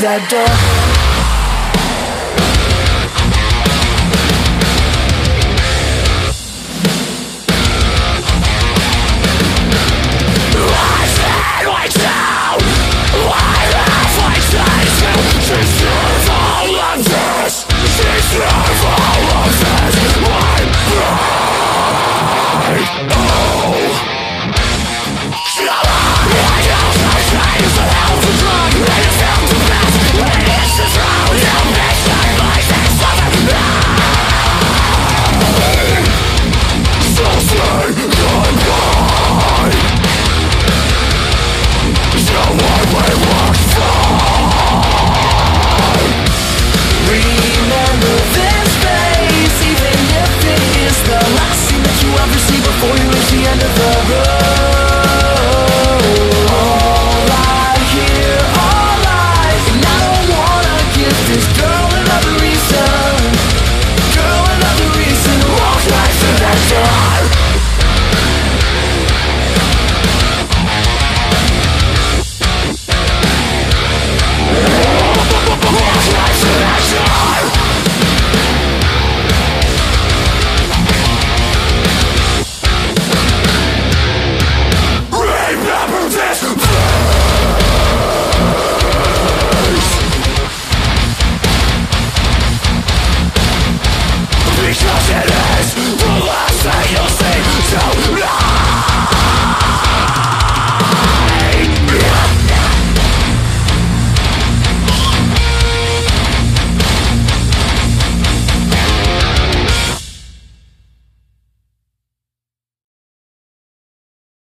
that door. see before you reach the end of the road. destruction